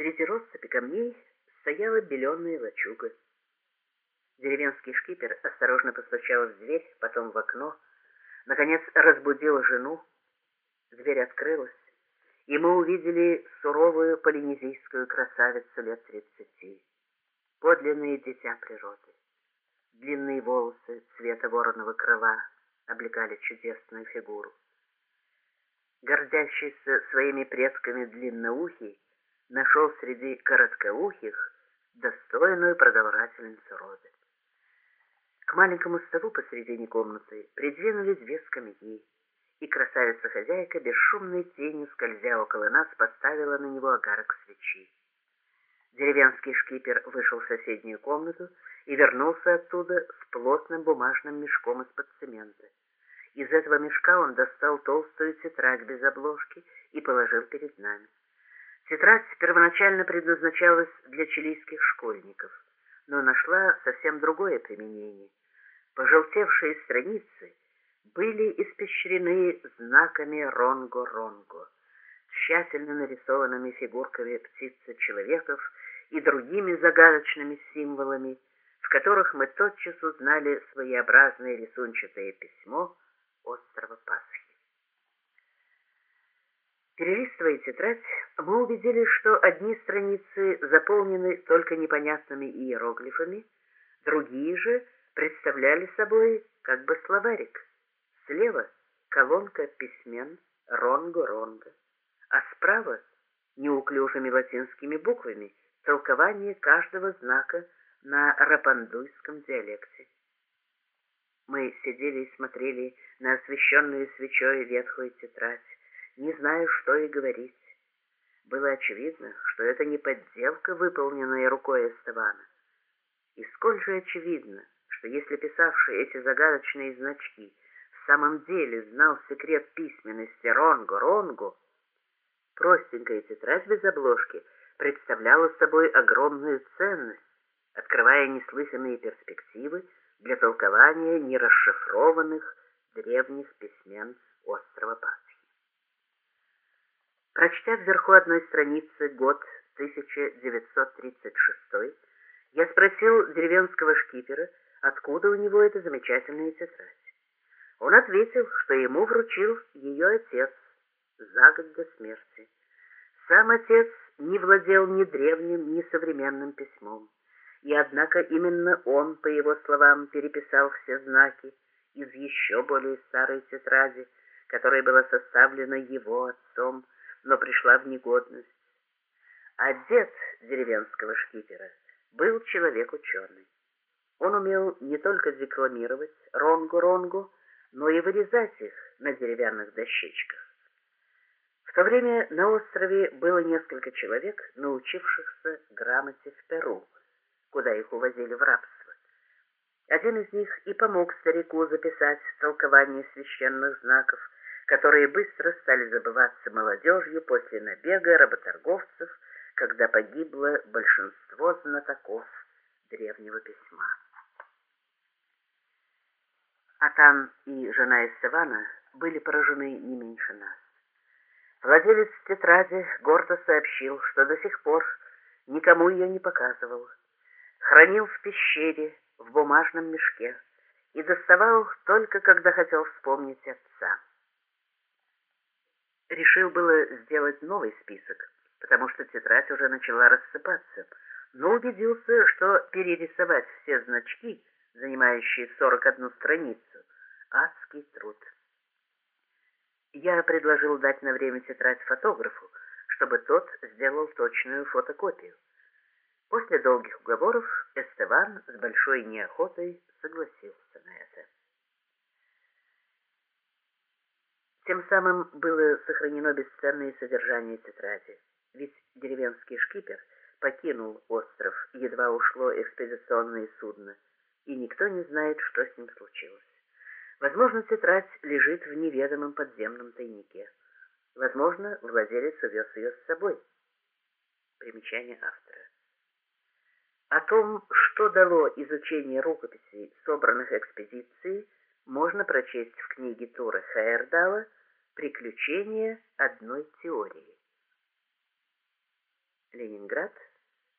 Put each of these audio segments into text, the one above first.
Среди россыпи камней стояла беленая лачуга. Деревенский шкипер осторожно постучал в дверь, потом в окно, наконец разбудил жену. Дверь открылась, и мы увидели суровую полинезийскую красавицу лет тридцати, подлинное дитя природы. Длинные волосы цвета вороного крыла облекали чудесную фигуру. Гордящийся своими предками длинноухий нашел среди короткоухих достойную продолжательницу рода. К маленькому столу посредине комнаты придвинули две скамьи, и красавица-хозяйка бесшумной тенью, скользя около нас, поставила на него огарок свечи. Деревенский шкипер вышел в соседнюю комнату и вернулся оттуда с плотным бумажным мешком из-под цемента. Из этого мешка он достал толстую тетрадь без обложки и положил перед нами. Тетрадь первоначально предназначалась для чилийских школьников, но нашла совсем другое применение. Пожелтевшие страницы были испещрены знаками ронго-ронго, тщательно нарисованными фигурками птиц-человеков и другими загадочными символами, в которых мы тотчас узнали своеобразное рисунчатое письмо острова Пасхи. Перелистывая тетрадь, мы убедились, что одни страницы заполнены только непонятными иероглифами, другие же — представляли собой как бы словарик. Слева колонка письмен ронго-ронго, а справа неуклюжими латинскими буквами толкование каждого знака на рапандуйском диалекте. Мы сидели и смотрели на освещенную свечой ветхую тетрадь, не зная, что и говорить. Было очевидно, что это не подделка, выполненная рукой Эстевана. И сколь же очевидно, что если писавший эти загадочные значки в самом деле знал секрет письменности Ронго-Ронго, простенькая тетрадь без обложки представляла собой огромную ценность, открывая неслыханные перспективы для толкования нерасшифрованных древних письмен острова Пасхи. Прочтя вверху одной страницы год 1936, я спросил деревенского шкипера, откуда у него эта замечательная тетрадь. Он ответил, что ему вручил ее отец за год до смерти. Сам отец не владел ни древним, ни современным письмом, и однако именно он, по его словам, переписал все знаки из еще более старой тетради, которая была составлена его отцом, но пришла в негодность. А дед деревенского шкипера был человек ученый. Он умел не только декламировать ронгу-ронгу, но и вырезать их на деревянных дощечках. В то время на острове было несколько человек, научившихся грамоте в Перу, куда их увозили в рабство. Один из них и помог старику записать толкование священных знаков, которые быстро стали забываться молодежью после набега работорговцев, когда погибло большинство знатоков древнего письма. Атан и жена Эстевана были поражены не меньше нас. Владелец тетради гордо сообщил, что до сих пор никому ее не показывал. Хранил в пещере, в бумажном мешке и доставал только, когда хотел вспомнить отца. Решил было сделать новый список, потому что тетрадь уже начала рассыпаться, но убедился, что перерисовать все значки, занимающие 41 страницу, адский труд. Я предложил дать на время тетрадь фотографу, чтобы тот сделал точную фотокопию. После долгих уговоров Эстеван с большой неохотой согласился на это. Тем самым было сохранено бесценное содержание тетради, ведь деревенский шкипер покинул остров, едва ушло экспедиционное судно, и никто не знает, что с ним случилось. Возможно, тетрадь лежит в неведомом подземном тайнике. Возможно, владелец увез ее с собой. Примечание автора. О том, что дало изучение рукописей, собранных экспедицией, можно прочесть в книге Тура Хайердала «Приключения одной теории». Ленинград,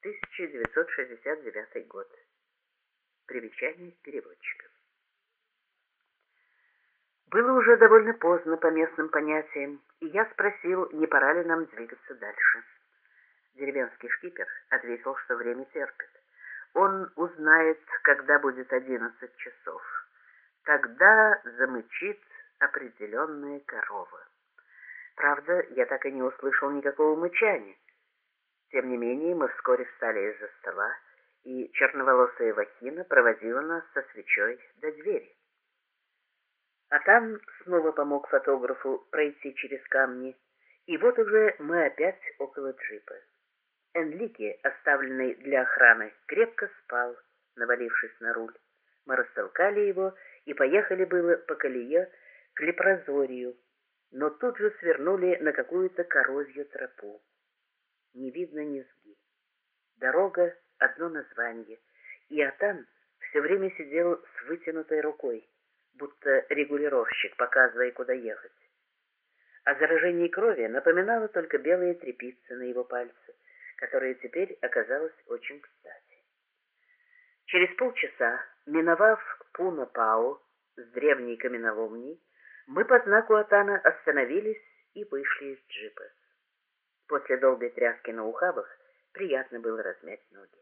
1969 год. Примечание переводчика. Было уже довольно поздно по местным понятиям, и я спросил, не пора ли нам двигаться дальше. Деревенский шкипер ответил, что время терпит. Он узнает, когда будет одиннадцать часов. Тогда замычит определенная корова. Правда, я так и не услышал никакого мычания. Тем не менее, мы вскоре встали из-за стола, и черноволосая Вахина проводила нас со свечой до двери. А там снова помог фотографу пройти через камни, и вот уже мы опять около джипа. Энлики, оставленный для охраны, крепко спал, навалившись на руль. Мы растолкали его и поехали было по колее к лепрозорию, но тут же свернули на какую-то корозью тропу. Не видно низги. Дорога — одно название, и Атан все время сидел с вытянутой рукой, будто регулировщик, показывая, куда ехать. О заражении крови напоминала только белые трепицы на его пальце которая теперь оказалась очень кстати. Через полчаса, миновав Пуна-Пау с древней каменоломней, мы по знаку Атана остановились и вышли из джипа. После долгой тряски на ухабах приятно было размять ноги.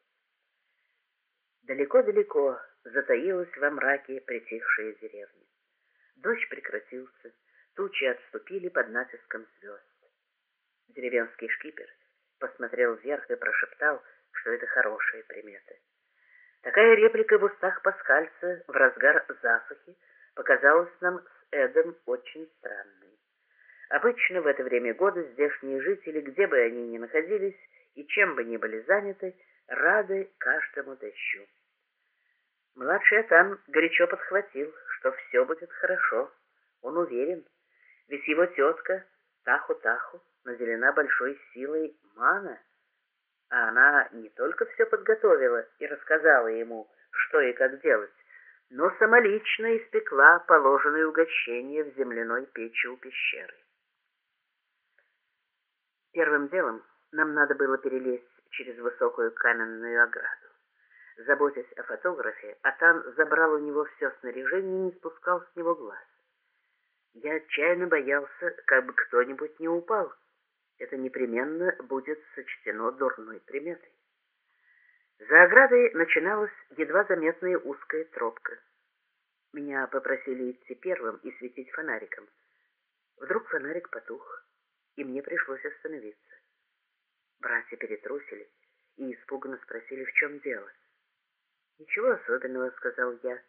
Далеко-далеко затаилась во мраке притихшая деревня. Дождь прекратился, тучи отступили под натиском звезд. Деревенский шкипер посмотрел вверх и прошептал, что это хорошие приметы. Такая реплика в устах пасхальца в разгар засухи показалась нам с Эдом очень странной. Обычно в это время года здешние жители, где бы они ни находились и чем бы ни были заняты, рады каждому дождю. Младший Атан горячо подхватил, что все будет хорошо. Он уверен, ведь его тетка Таху-Таху наделена большой силой мана, а она не только все подготовила и рассказала ему, что и как делать, но самолично испекла положенные угощения в земляной печи у пещеры. Первым делом нам надо было перелезть через высокую каменную ограду. Заботясь о фотографе, Атан забрал у него все снаряжение и не спускал с него глаз. Я отчаянно боялся, как бы кто-нибудь не упал. Это непременно будет сочтено дурной приметой. За оградой начиналась едва заметная узкая тропка. Меня попросили идти первым и светить фонариком. Вдруг фонарик потух, и мне пришлось остановиться. Братья перетрусили и испуганно спросили, в чем дело. «Ничего особенного», — сказал я,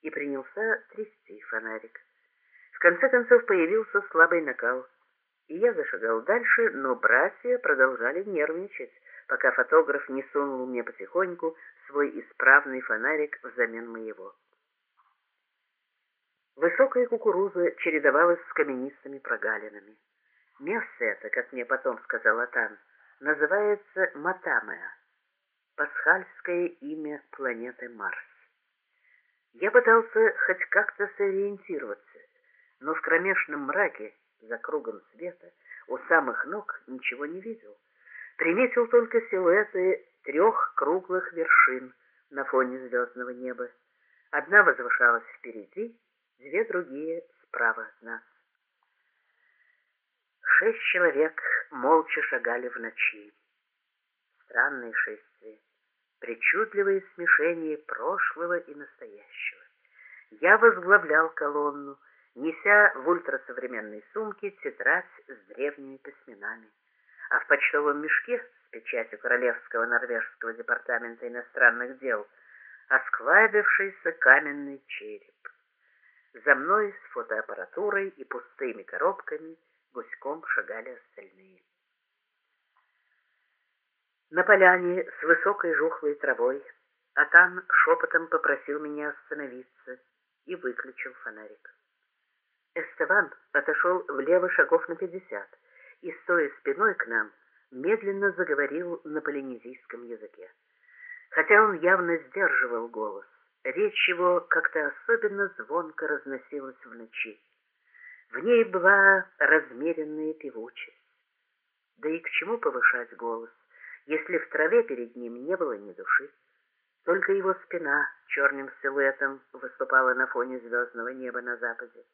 и принялся трясти фонарик. В конце концов появился слабый накал, и я зашагал дальше, но братья продолжали нервничать, пока фотограф не сунул мне потихоньку свой исправный фонарик взамен моего. Высокая кукуруза чередовалась с каменистыми прогалинами. Место это, как мне потом сказал Атан, называется Матамеа, пасхальское имя планеты Марс. Я пытался хоть как-то сориентироваться, но в кромешном мраке, за кругом света, у самых ног ничего не видел. Приметил только силуэты трех круглых вершин на фоне звездного неба. Одна возвышалась впереди, две другие справа от нас. Шесть человек молча шагали в ночи. Странное шествие, причудливое смешение прошлого и настоящего. Я возглавлял колонну, неся в ультрасовременной сумке тетрадь с древними письменами, а в почтовом мешке с печатью Королевского норвежского департамента иностранных дел осклабившийся каменный череп. За мной с фотоаппаратурой и пустыми коробками гуськом шагали остальные. На поляне с высокой жухлой травой Атан шепотом попросил меня остановиться и выключил фонарик. Эстеван отошел влево шагов на пятьдесят и, стоя спиной к нам, медленно заговорил на полинезийском языке. Хотя он явно сдерживал голос, речь его как-то особенно звонко разносилась в ночи. В ней была размеренная певучесть. Да и к чему повышать голос, если в траве перед ним не было ни души. Только его спина черным силуэтом выступала на фоне звездного неба на западе.